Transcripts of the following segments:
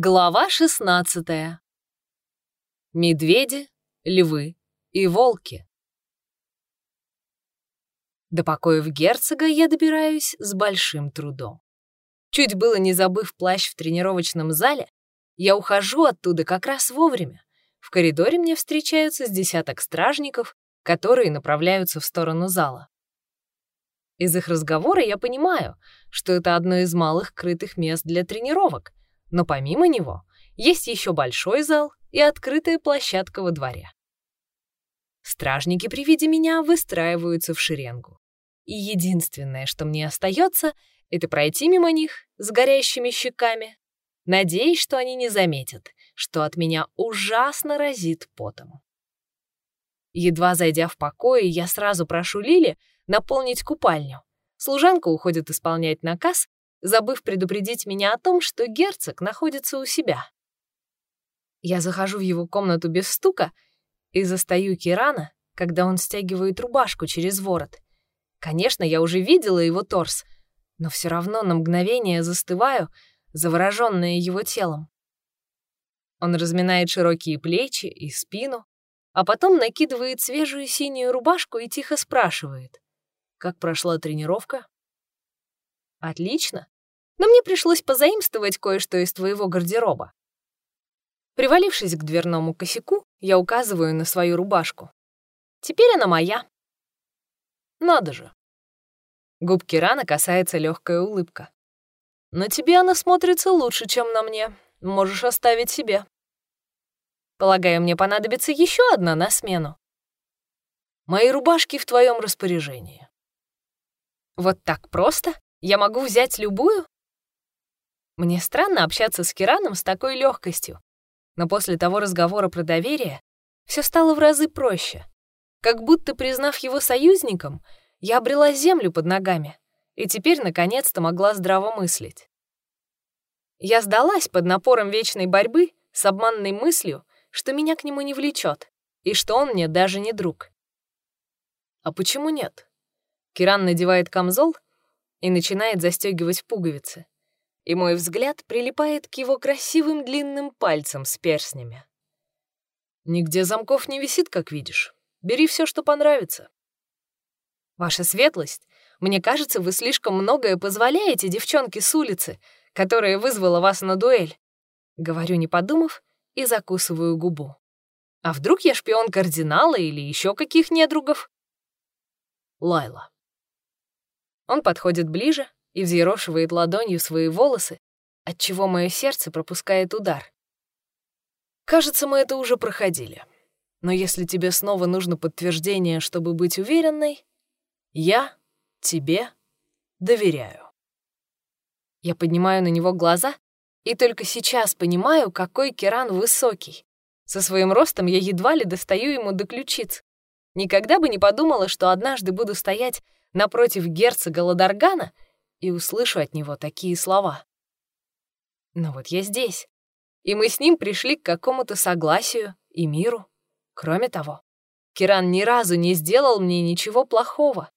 Глава 16. Медведи, львы и волки. До покоев герцога я добираюсь с большим трудом. Чуть было не забыв плащ в тренировочном зале, я ухожу оттуда как раз вовремя. В коридоре мне встречаются с десяток стражников, которые направляются в сторону зала. Из их разговора я понимаю, что это одно из малых крытых мест для тренировок — но помимо него есть еще большой зал и открытая площадка во дворе. Стражники при виде меня выстраиваются в шеренгу. И единственное, что мне остается, это пройти мимо них с горящими щеками, надеясь, что они не заметят, что от меня ужасно разит потом. Едва зайдя в покое, я сразу прошу Лили наполнить купальню. Служанка уходит исполнять наказ, забыв предупредить меня о том, что герцог находится у себя. Я захожу в его комнату без стука и застаю Кирана, когда он стягивает рубашку через ворот. Конечно, я уже видела его торс, но все равно на мгновение застываю, заворожённая его телом. Он разминает широкие плечи и спину, а потом накидывает свежую синюю рубашку и тихо спрашивает, как прошла тренировка. Отлично. Но мне пришлось позаимствовать кое-что из твоего гардероба. Привалившись к дверному косяку, я указываю на свою рубашку. Теперь она моя. Надо же. Губки рана касается легкая улыбка. На тебе она смотрится лучше, чем на мне. Можешь оставить себе. Полагаю, мне понадобится еще одна на смену. Мои рубашки в твоем распоряжении. Вот так просто? Я могу взять любую? Мне странно общаться с Кираном с такой легкостью, но после того разговора про доверие все стало в разы проще. Как будто, признав его союзником, я обрела землю под ногами и теперь наконец-то могла здраво мыслить. Я сдалась под напором вечной борьбы с обманной мыслью, что меня к нему не влечет и что он мне даже не друг. А почему нет? Киран надевает камзол и начинает застегивать пуговицы. И мой взгляд прилипает к его красивым длинным пальцам с перстнями. Нигде замков не висит, как видишь. Бери все, что понравится. Ваша светлость, мне кажется, вы слишком многое позволяете девчонке с улицы, которая вызвала вас на дуэль. Говорю, не подумав, и закусываю губу. А вдруг я шпион кардинала или еще каких недругов? Лайла. Он подходит ближе и взъерошивает ладонью свои волосы, отчего мое сердце пропускает удар. Кажется, мы это уже проходили. Но если тебе снова нужно подтверждение, чтобы быть уверенной, я тебе доверяю. Я поднимаю на него глаза и только сейчас понимаю, какой Керан высокий. Со своим ростом я едва ли достаю ему до ключиц. Никогда бы не подумала, что однажды буду стоять напротив герцога Ладаргана и услышу от него такие слова. Но вот я здесь, и мы с ним пришли к какому-то согласию и миру. Кроме того, Киран ни разу не сделал мне ничего плохого.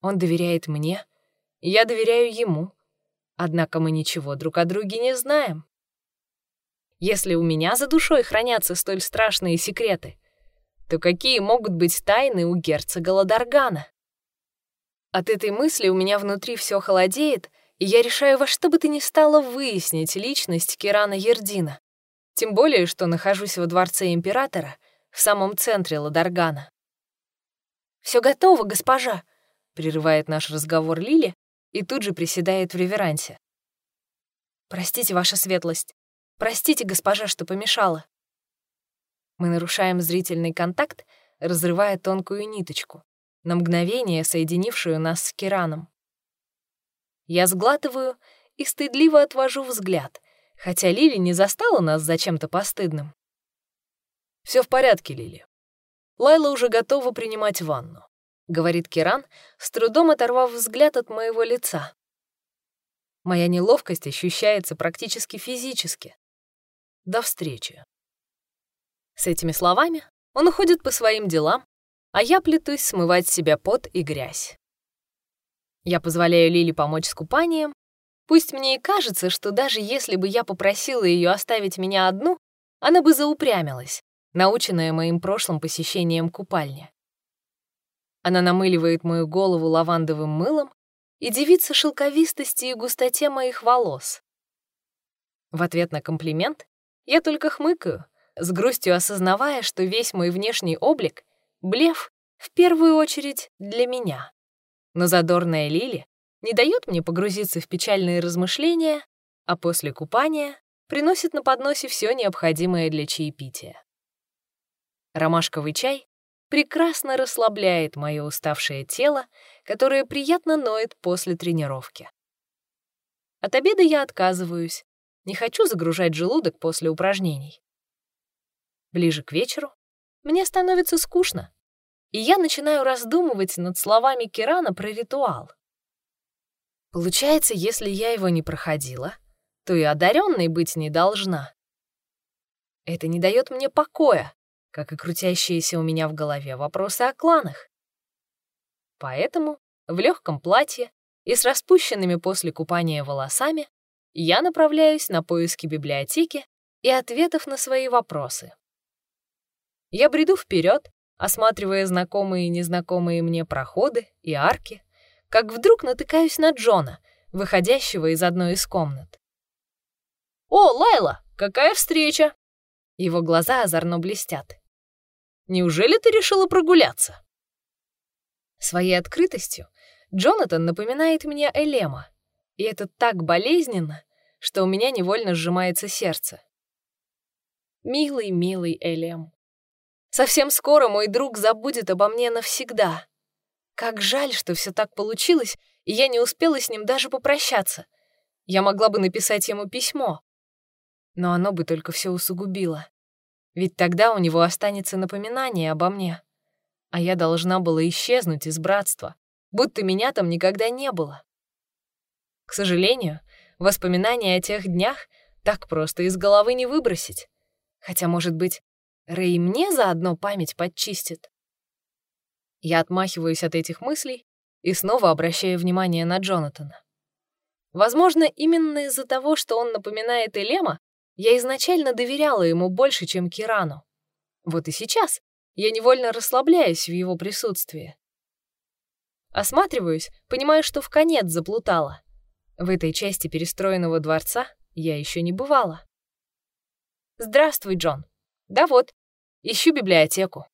Он доверяет мне, я доверяю ему. Однако мы ничего друг о друге не знаем. Если у меня за душой хранятся столь страшные секреты, то какие могут быть тайны у герцога Ладаргана? От этой мысли у меня внутри все холодеет, и я решаю во что бы то ни стало выяснить личность Кирана Ердина. Тем более, что нахожусь во дворце императора, в самом центре Ладаргана. Все готово, госпожа», — прерывает наш разговор Лили и тут же приседает в реверансе. «Простите, ваша светлость. Простите, госпожа, что помешала». Мы нарушаем зрительный контакт, разрывая тонкую ниточку на мгновение соединившую нас с Кираном. Я сглатываю и стыдливо отвожу взгляд, хотя Лили не застала нас за чем-то постыдным. Все в порядке, Лили. Лайла уже готова принимать ванну», — говорит Киран, с трудом оторвав взгляд от моего лица. Моя неловкость ощущается практически физически. До встречи. С этими словами он уходит по своим делам, а я плетусь смывать себя пот и грязь. Я позволяю Лили помочь с купанием, Пусть мне и кажется, что даже если бы я попросила ее оставить меня одну, она бы заупрямилась, наученная моим прошлым посещением купальни. Она намыливает мою голову лавандовым мылом и дивится шелковистости и густоте моих волос. В ответ на комплимент я только хмыкаю, с грустью осознавая, что весь мой внешний облик — блеф в первую очередь для меня. Но задорная Лили не дает мне погрузиться в печальные размышления, а после купания приносит на подносе все необходимое для чаепития. Ромашковый чай прекрасно расслабляет мое уставшее тело, которое приятно ноет после тренировки. От обеда я отказываюсь, не хочу загружать желудок после упражнений. Ближе к вечеру мне становится скучно, и я начинаю раздумывать над словами Кирана про ритуал. Получается, если я его не проходила, то и одаренной быть не должна. Это не дает мне покоя, как и крутящиеся у меня в голове вопросы о кланах. Поэтому в легком платье и с распущенными после купания волосами я направляюсь на поиски библиотеки и ответов на свои вопросы. Я бреду вперед, осматривая знакомые и незнакомые мне проходы и арки, как вдруг натыкаюсь на Джона, выходящего из одной из комнат. «О, Лайла, какая встреча!» Его глаза озорно блестят. «Неужели ты решила прогуляться?» Своей открытостью Джонатан напоминает мне Элема, и это так болезненно, что у меня невольно сжимается сердце. Милый, милый Элем. Совсем скоро мой друг забудет обо мне навсегда. Как жаль, что все так получилось, и я не успела с ним даже попрощаться. Я могла бы написать ему письмо, но оно бы только все усугубило. Ведь тогда у него останется напоминание обо мне. А я должна была исчезнуть из братства, будто меня там никогда не было. К сожалению, воспоминания о тех днях так просто из головы не выбросить. Хотя, может быть, Рэй мне заодно память подчистит. Я отмахиваюсь от этих мыслей и снова обращаю внимание на Джонатана. Возможно, именно из-за того, что он напоминает Элема, я изначально доверяла ему больше, чем Кирану. Вот и сейчас я невольно расслабляюсь в его присутствии. Осматриваюсь, понимая, что в конец заплутала. В этой части перестроенного дворца я еще не бывала. «Здравствуй, Джон. Да вот, ищу библиотеку».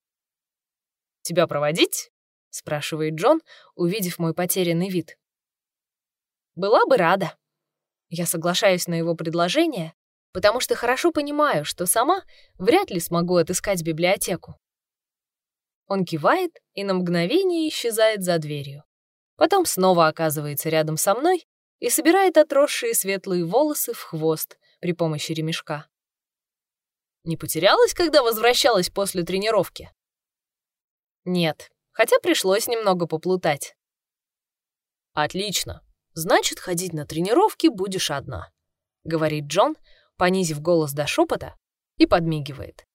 «Тебя проводить?» — спрашивает Джон, увидев мой потерянный вид. «Была бы рада». Я соглашаюсь на его предложение, потому что хорошо понимаю, что сама вряд ли смогу отыскать библиотеку. Он кивает и на мгновение исчезает за дверью. Потом снова оказывается рядом со мной и собирает отросшие светлые волосы в хвост при помощи ремешка. Не потерялась, когда возвращалась после тренировки? Нет, хотя пришлось немного поплутать. Отлично. Значит, ходить на тренировки будешь одна, говорит Джон, понизив голос до шепота, и подмигивает.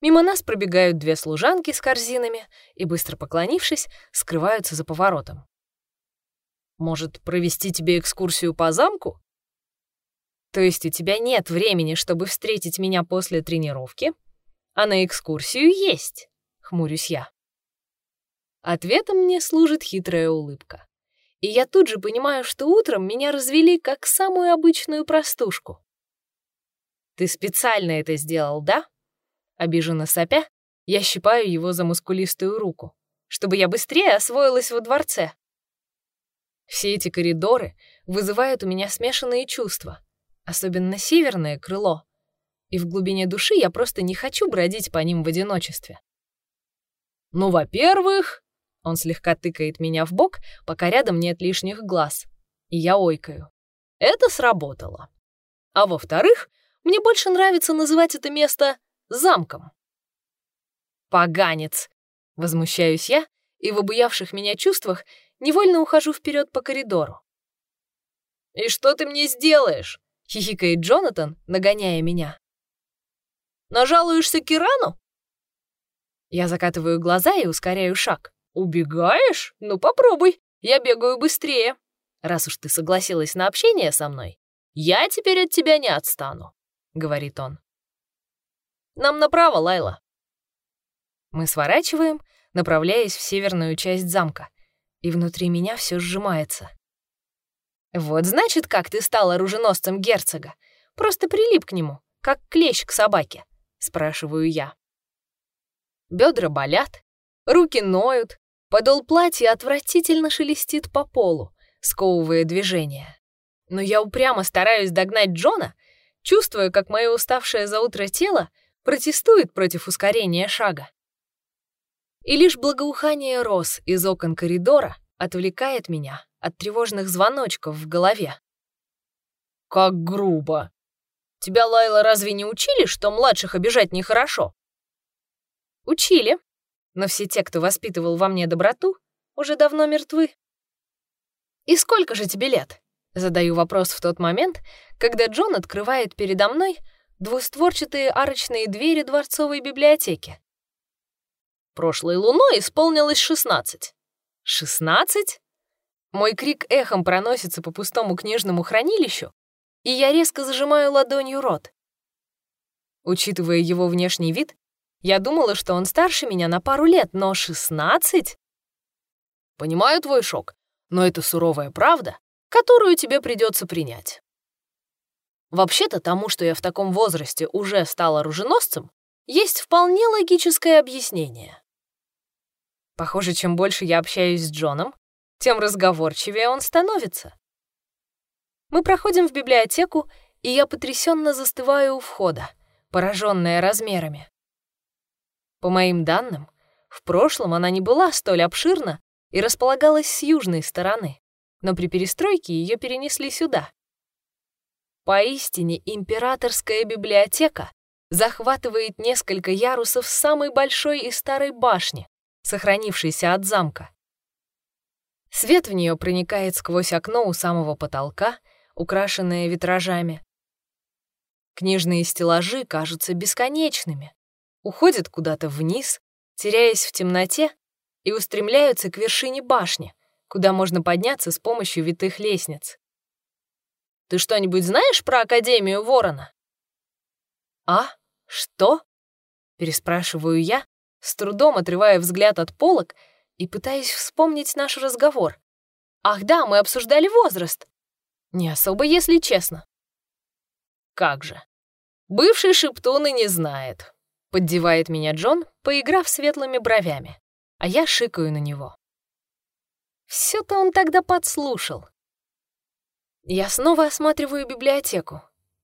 Мимо нас пробегают две служанки с корзинами и, быстро поклонившись, скрываются за поворотом. «Может, провести тебе экскурсию по замку?» «То есть у тебя нет времени, чтобы встретить меня после тренировки, а на экскурсию есть?» — хмурюсь я. Ответом мне служит хитрая улыбка. И я тут же понимаю, что утром меня развели как самую обычную простушку. «Ты специально это сделал, да?» Обиженно сопя, я щипаю его за мускулистую руку, чтобы я быстрее освоилась во дворце. Все эти коридоры вызывают у меня смешанные чувства, особенно северное крыло, и в глубине души я просто не хочу бродить по ним в одиночестве. «Ну, во-первых...» — он слегка тыкает меня в бок, пока рядом нет лишних глаз, и я ойкаю. «Это сработало. А во-вторых, мне больше нравится называть это место замком. «Поганец!» — возмущаюсь я, и в обуявших меня чувствах невольно ухожу вперед по коридору. «И что ты мне сделаешь?» — хихикает Джонатан, нагоняя меня. «Нажалуешься Кирану?» Я закатываю глаза и ускоряю шаг. «Убегаешь? Ну попробуй, я бегаю быстрее. Раз уж ты согласилась на общение со мной, я теперь от тебя не отстану», — говорит он. «Нам направо, Лайла». Мы сворачиваем, направляясь в северную часть замка, и внутри меня все сжимается. «Вот значит, как ты стал оруженосцем герцога. Просто прилип к нему, как клещ к собаке», — спрашиваю я. Бедра болят, руки ноют, подол платья отвратительно шелестит по полу, сковывая движение. Но я упрямо стараюсь догнать Джона, чувствуя, как мое уставшее за утро тело протестует против ускорения шага. И лишь благоухание роз из окон коридора отвлекает меня от тревожных звоночков в голове. «Как грубо! Тебя, Лайла, разве не учили, что младших обижать нехорошо?» «Учили, но все те, кто воспитывал во мне доброту, уже давно мертвы». «И сколько же тебе лет?» Задаю вопрос в тот момент, когда Джон открывает передо мной двустворчатые арочные двери дворцовой библиотеки. Прошлой луной исполнилось шестнадцать. Шестнадцать? Мой крик эхом проносится по пустому книжному хранилищу, и я резко зажимаю ладонью рот. Учитывая его внешний вид, я думала, что он старше меня на пару лет, но шестнадцать? Понимаю твой шок, но это суровая правда, которую тебе придется принять. Вообще-то тому, что я в таком возрасте уже стал оруженосцем, есть вполне логическое объяснение. Похоже, чем больше я общаюсь с Джоном, тем разговорчивее он становится. Мы проходим в библиотеку, и я потрясенно застываю у входа, пораженная размерами. По моим данным, в прошлом она не была столь обширна и располагалась с южной стороны, но при перестройке ее перенесли сюда. Поистине императорская библиотека захватывает несколько ярусов самой большой и старой башни, сохранившейся от замка. Свет в нее проникает сквозь окно у самого потолка, украшенное витражами. Книжные стеллажи кажутся бесконечными, уходят куда-то вниз, теряясь в темноте, и устремляются к вершине башни, куда можно подняться с помощью витых лестниц. «Ты что-нибудь знаешь про Академию Ворона?» «А? Что?» — переспрашиваю я, с трудом отрывая взгляд от полок и пытаясь вспомнить наш разговор. «Ах да, мы обсуждали возраст!» «Не особо, если честно». «Как же! Бывший шептун и не знает», — поддевает меня Джон, поиграв светлыми бровями, а я шикаю на него. все то он тогда подслушал. Я снова осматриваю библиотеку.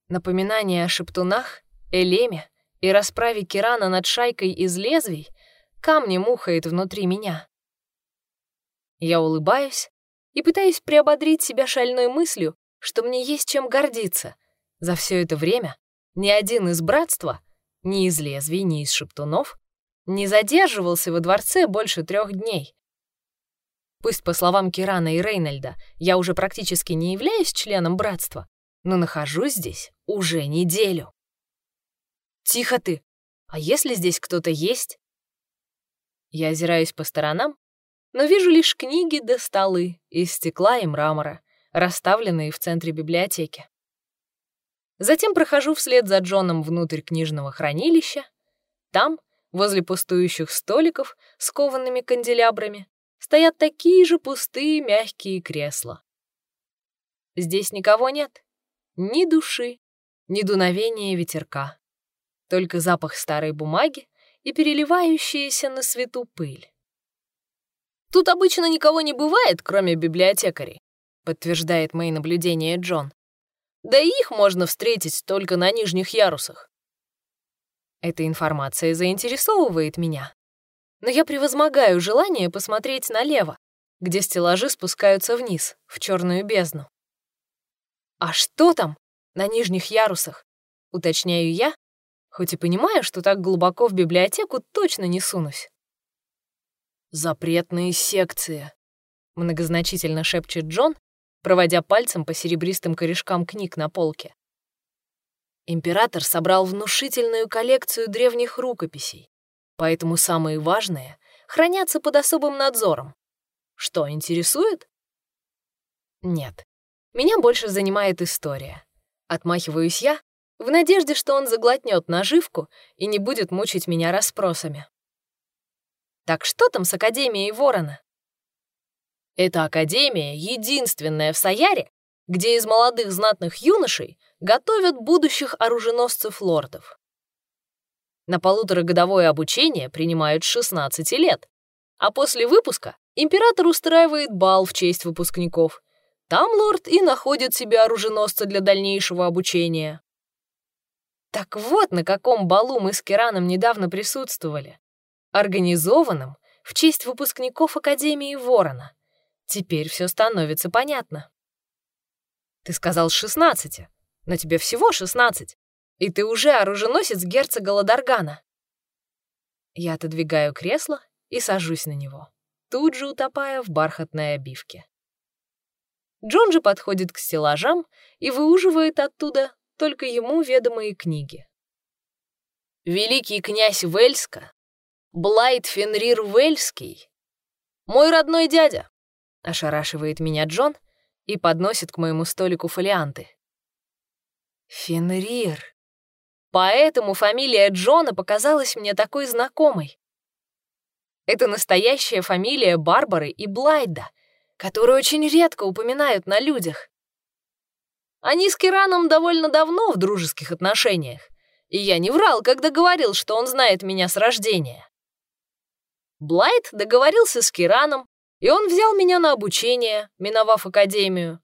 Напоминание о шептунах, Элеме и расправе Кирана над шайкой из лезвий камнем ухает внутри меня. Я улыбаюсь и пытаюсь приободрить себя шальной мыслью, что мне есть чем гордиться. За все это время ни один из братства, ни из лезвий, ни из шептунов, не задерживался во дворце больше трех дней. Пусть, по словам Кирана и Рейнольда, я уже практически не являюсь членом братства, но нахожусь здесь уже неделю. Тихо ты! А если здесь кто-то есть? Я озираюсь по сторонам, но вижу лишь книги да столы из стекла и мрамора, расставленные в центре библиотеки. Затем прохожу вслед за Джоном внутрь книжного хранилища. Там, возле пустующих столиков с коваными канделябрами, стоят такие же пустые мягкие кресла. Здесь никого нет, ни души, ни дуновения ветерка только запах старой бумаги и переливающаяся на свету пыль. «Тут обычно никого не бывает, кроме библиотекарей», подтверждает мои наблюдения Джон. «Да и их можно встретить только на нижних ярусах». Эта информация заинтересовывает меня. Но я превозмогаю желание посмотреть налево, где стеллажи спускаются вниз, в черную бездну. «А что там на нижних ярусах?» — уточняю я, хоть и понимаю, что так глубоко в библиотеку точно не сунусь. «Запретные секции», — многозначительно шепчет Джон, проводя пальцем по серебристым корешкам книг на полке. Император собрал внушительную коллекцию древних рукописей, поэтому самые важные хранятся под особым надзором. Что, интересует? Нет, меня больше занимает история. Отмахиваюсь я, в надежде, что он заглотнет наживку и не будет мучить меня расспросами. Так что там с Академией Ворона? Эта Академия единственная в Саяре, где из молодых знатных юношей готовят будущих оруженосцев лордов. На полуторагодовое обучение принимают с 16 лет, а после выпуска император устраивает бал в честь выпускников. Там лорд и находит себе оруженосца для дальнейшего обучения. Так вот, на каком балу мы с Кираном недавно присутствовали. Организованном в честь выпускников Академии Ворона. Теперь все становится понятно. Ты сказал с 16, но тебе всего 16, и ты уже оруженосец герцога Ладаргана. Я отодвигаю кресло и сажусь на него, тут же утопая в бархатной обивке. Джон же подходит к стеллажам и выуживает оттуда только ему ведомые книги. Великий князь Вельска, Блайт Фенрир Вельский, мой родной дядя, ошарашивает меня Джон и подносит к моему столику фолианты. Фенрир. Поэтому фамилия Джона показалась мне такой знакомой. Это настоящая фамилия Барбары и Блайда, которую очень редко упоминают на людях. Они с Кираном довольно давно в дружеских отношениях, и я не врал, когда говорил, что он знает меня с рождения. Блайт договорился с Кираном, и он взял меня на обучение, миновав академию.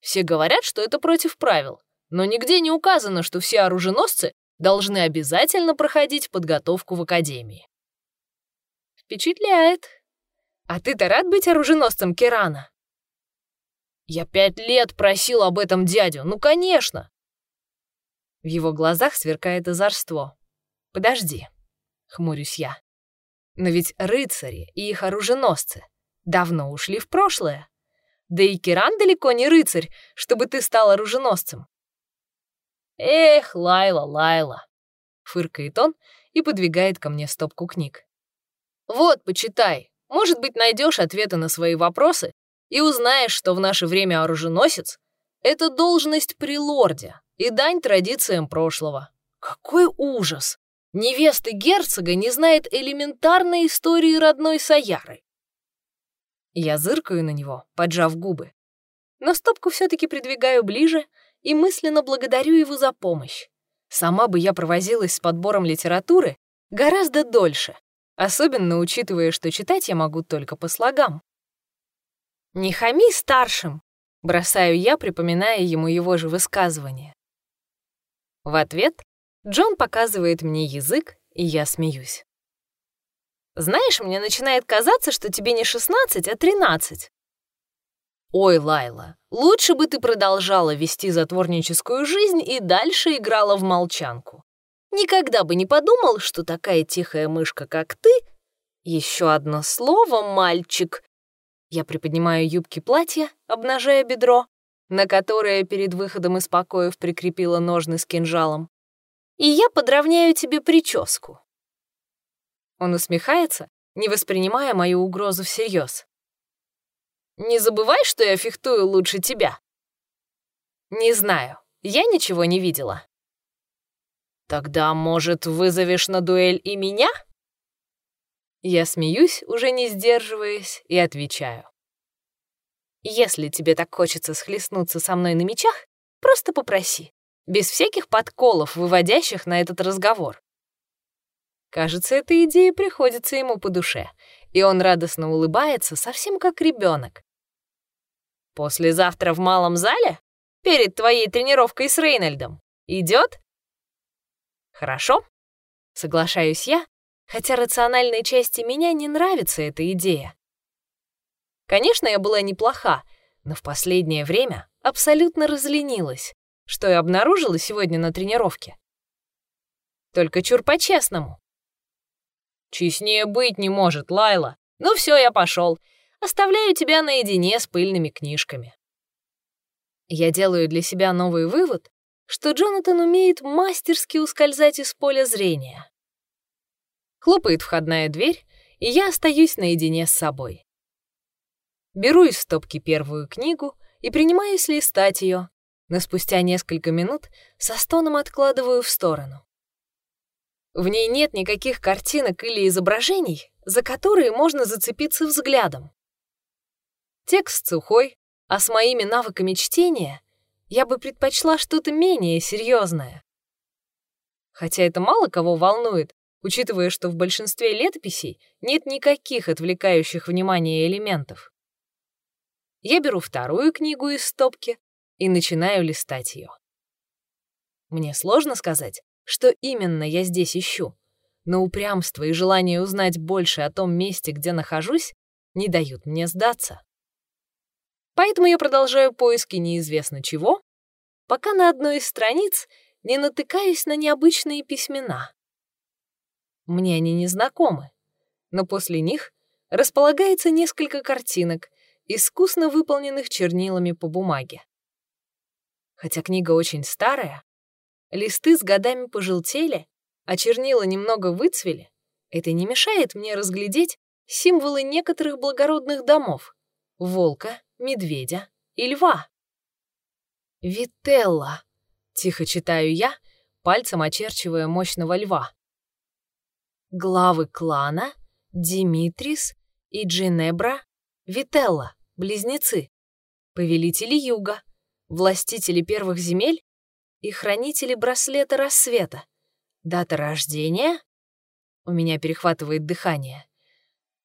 Все говорят, что это против правил, но нигде не указано, что все оруженосцы должны обязательно проходить подготовку в академии. Впечатляет. А ты-то рад быть оруженосцем Кирана? Я пять лет просил об этом дядю, ну, конечно. В его глазах сверкает озорство. Подожди, хмурюсь я. Но ведь рыцари и их оруженосцы давно ушли в прошлое. Да и Киран далеко не рыцарь, чтобы ты стал оруженосцем. Эх, Лайла, Лайла, фыркает он и подвигает ко мне стопку книг. Вот, почитай. Может быть, найдешь ответы на свои вопросы и узнаешь, что в наше время оруженосец — это должность при лорде и дань традициям прошлого. Какой ужас! Невесты герцога не знает элементарной истории родной Саяры. Я зыркаю на него, поджав губы. Но стопку все-таки придвигаю ближе и мысленно благодарю его за помощь. Сама бы я провозилась с подбором литературы гораздо дольше, особенно учитывая, что читать я могу только по слогам. «Не хами старшим!» — бросаю я, припоминая ему его же высказывание. В ответ Джон показывает мне язык, и я смеюсь. «Знаешь, мне начинает казаться, что тебе не 16, а 13». «Ой, Лайла, лучше бы ты продолжала вести затворническую жизнь и дальше играла в молчанку. Никогда бы не подумал, что такая тихая мышка, как ты... Еще одно слово, мальчик, я приподнимаю юбки платья, обнажая бедро, на которое перед выходом из покоев прикрепила ножны с кинжалом. И я подровняю тебе прическу. Он усмехается, не воспринимая мою угрозу всерьез. Не забывай, что я фехтую лучше тебя. Не знаю, я ничего не видела. Тогда, может, вызовешь на дуэль и меня? Я смеюсь, уже не сдерживаясь, и отвечаю. Если тебе так хочется схлестнуться со мной на мечах, просто попроси, без всяких подколов, выводящих на этот разговор. Кажется, эта идея приходится ему по душе, и он радостно улыбается, совсем как ребенок. «Послезавтра в малом зале? Перед твоей тренировкой с Рейнольдом? Идет?» «Хорошо», — соглашаюсь я, хотя рациональной части меня не нравится эта идея. Конечно, я была неплоха, но в последнее время абсолютно разленилась, что и обнаружила сегодня на тренировке. Только чур по-честному. Честнее быть не может, Лайла. Ну все, я пошел. Оставляю тебя наедине с пыльными книжками. Я делаю для себя новый вывод, что Джонатан умеет мастерски ускользать из поля зрения. Хлопает входная дверь, и я остаюсь наедине с собой. Беру из стопки первую книгу и принимаюсь листать ее, но спустя несколько минут со стоном откладываю в сторону. В ней нет никаких картинок или изображений, за которые можно зацепиться взглядом. Текст сухой, а с моими навыками чтения я бы предпочла что-то менее серьезное. Хотя это мало кого волнует, учитывая, что в большинстве летописей нет никаких отвлекающих внимание элементов. Я беру вторую книгу из стопки и начинаю листать ее. Мне сложно сказать, что именно я здесь ищу, но упрямство и желание узнать больше о том месте, где нахожусь, не дают мне сдаться. Поэтому я продолжаю поиски неизвестно чего, пока на одной из страниц не натыкаюсь на необычные письмена. Мне они не знакомы, но после них располагается несколько картинок, искусно выполненных чернилами по бумаге. Хотя книга очень старая, листы с годами пожелтели, а чернила немного выцвели, это не мешает мне разглядеть символы некоторых благородных домов — волка, медведя и льва. «Вителла», — тихо читаю я, пальцем очерчивая мощного льва. Главы клана Димитрис и Джинебра Вителла, близнецы, повелители юга, властители первых земель и хранители браслета рассвета. Дата рождения? У меня перехватывает дыхание.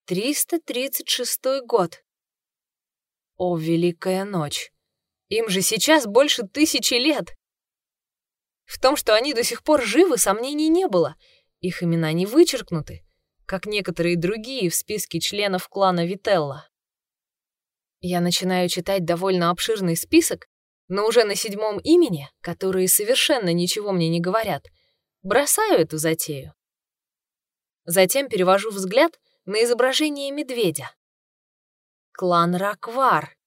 336 год. О, великая ночь! Им же сейчас больше тысячи лет! В том, что они до сих пор живы, сомнений не было — их имена не вычеркнуты, как некоторые другие в списке членов клана Вителла. Я начинаю читать довольно обширный список, но уже на седьмом имени, которые совершенно ничего мне не говорят, бросаю эту затею. Затем перевожу взгляд на изображение медведя. Клан Раквар.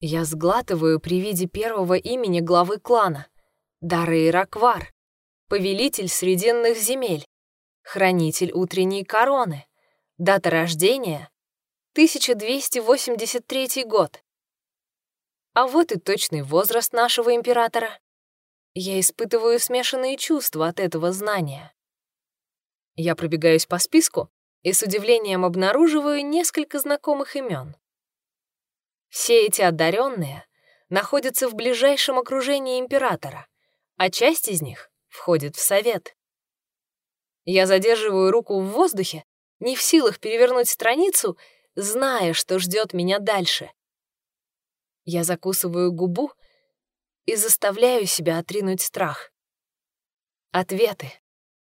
Я сглатываю при виде первого имени главы клана — Дары Раквар повелитель срединных земель, хранитель утренней короны, дата рождения — 1283 год. А вот и точный возраст нашего императора. Я испытываю смешанные чувства от этого знания. Я пробегаюсь по списку и с удивлением обнаруживаю несколько знакомых имен. Все эти одаренные находятся в ближайшем окружении императора, а часть из них входит в совет. Я задерживаю руку в воздухе, не в силах перевернуть страницу, зная, что ждет меня дальше. Я закусываю губу и заставляю себя отринуть страх. Ответы.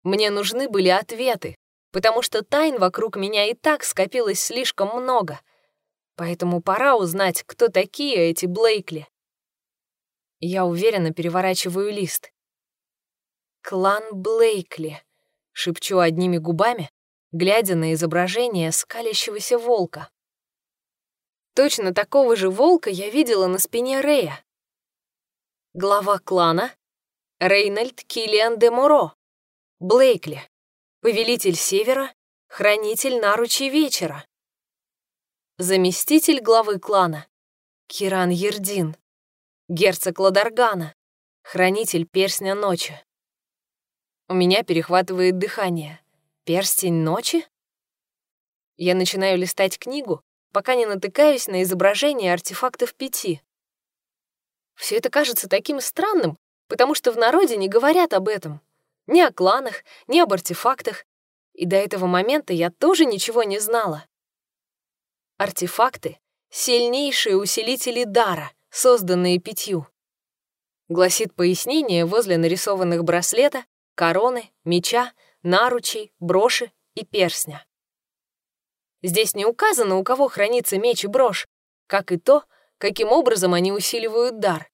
Мне нужны были ответы, потому что тайн вокруг меня и так скопилось слишком много. Поэтому пора узнать, кто такие эти Блейкли. Я уверенно переворачиваю лист. «Клан Блейкли», — шепчу одними губами, глядя на изображение скалящегося волка. Точно такого же волка я видела на спине Рея. Глава клана — Рейнольд Киллиан де Муро, Блейкли, повелитель Севера, хранитель наручей вечера. Заместитель главы клана — Киран Ердин, герцог Ладаргана, хранитель перстня ночи. У меня перехватывает дыхание. Перстень ночи? Я начинаю листать книгу, пока не натыкаюсь на изображение артефактов пяти. Все это кажется таким странным, потому что в народе не говорят об этом. Ни о кланах, ни об артефактах. И до этого момента я тоже ничего не знала. Артефакты — сильнейшие усилители дара, созданные пятью. Гласит пояснение возле нарисованных браслета короны, меча, наручей, броши и персня. Здесь не указано, у кого хранится меч и брошь, как и то, каким образом они усиливают дар.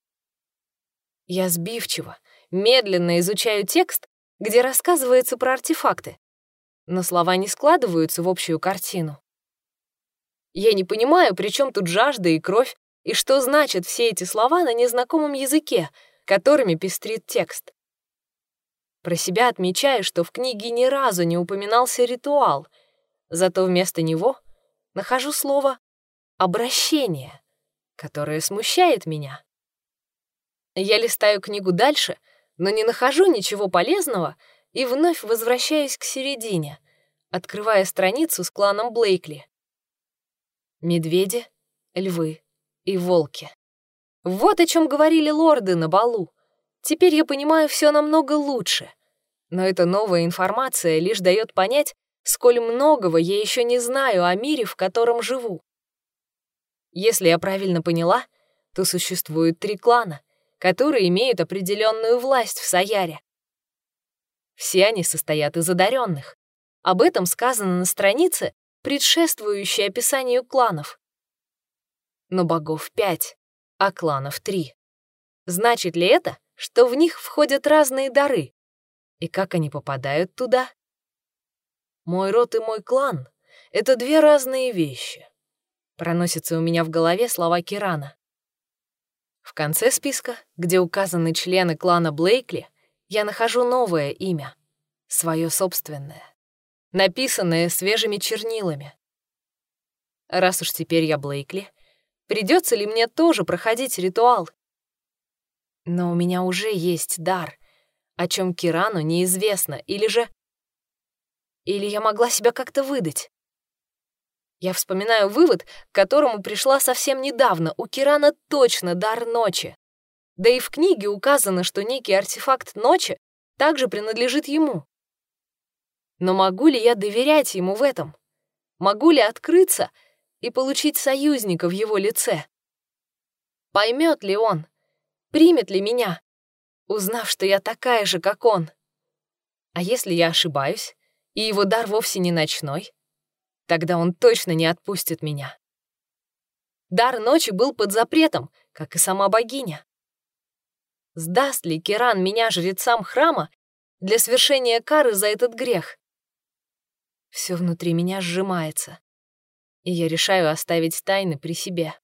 Я сбивчиво, медленно изучаю текст, где рассказывается про артефакты, но слова не складываются в общую картину. Я не понимаю, при чем тут жажда и кровь, и что значат все эти слова на незнакомом языке, которыми пестрит текст. Про себя отмечаю, что в книге ни разу не упоминался ритуал, зато вместо него нахожу слово обращение, которое смущает меня. Я листаю книгу дальше, но не нахожу ничего полезного и вновь возвращаюсь к середине, открывая страницу с кланом Блейкли. Медведи, львы и волки. Вот о чем говорили лорды на балу. Теперь я понимаю все намного лучше. Но эта новая информация лишь дает понять, сколь многого я еще не знаю о мире, в котором живу. Если я правильно поняла, то существует три клана, которые имеют определенную власть в Саяре. Все они состоят из одаренных. Об этом сказано на странице, предшествующей описанию кланов. Но богов пять, а кланов три. Значит ли это, что в них входят разные дары? И как они попадают туда? Мой род и мой клан — это две разные вещи. Проносятся у меня в голове слова Кирана. В конце списка, где указаны члены клана Блейкли, я нахожу новое имя, свое собственное, написанное свежими чернилами. Раз уж теперь я Блейкли, придется ли мне тоже проходить ритуал? Но у меня уже есть дар, о чем Кирану неизвестно, или же или я могла себя как-то выдать? Я вспоминаю вывод, к которому пришла совсем недавно. У Кирана точно дар ночи. Да и в книге указано, что некий артефакт ночи также принадлежит ему. Но могу ли я доверять ему в этом? Могу ли открыться и получить союзника в его лице? Поймет ли он? Примет ли меня, узнав, что я такая же, как он? А если я ошибаюсь? И его дар вовсе не ночной, тогда он точно не отпустит меня. Дар ночи был под запретом, как и сама богиня. Сдаст ли Керан меня жрецам храма для свершения кары за этот грех? Все внутри меня сжимается, и я решаю оставить тайны при себе.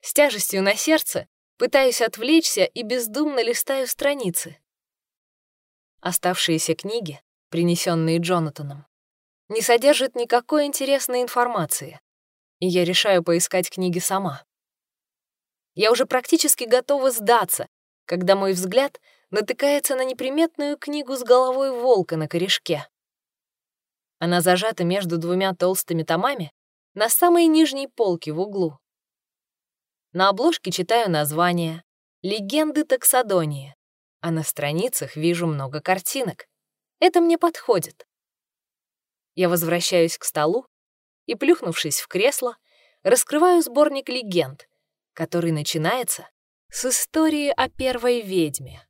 С тяжестью на сердце пытаюсь отвлечься и бездумно листаю страницы. Оставшиеся книги принесенные Джонатаном, не содержит никакой интересной информации, и я решаю поискать книги сама. Я уже практически готова сдаться, когда мой взгляд натыкается на неприметную книгу с головой волка на корешке. Она зажата между двумя толстыми томами на самой нижней полке в углу. На обложке читаю название «Легенды таксодонии», а на страницах вижу много картинок. Это мне подходит. Я возвращаюсь к столу и, плюхнувшись в кресло, раскрываю сборник легенд, который начинается с истории о первой ведьме.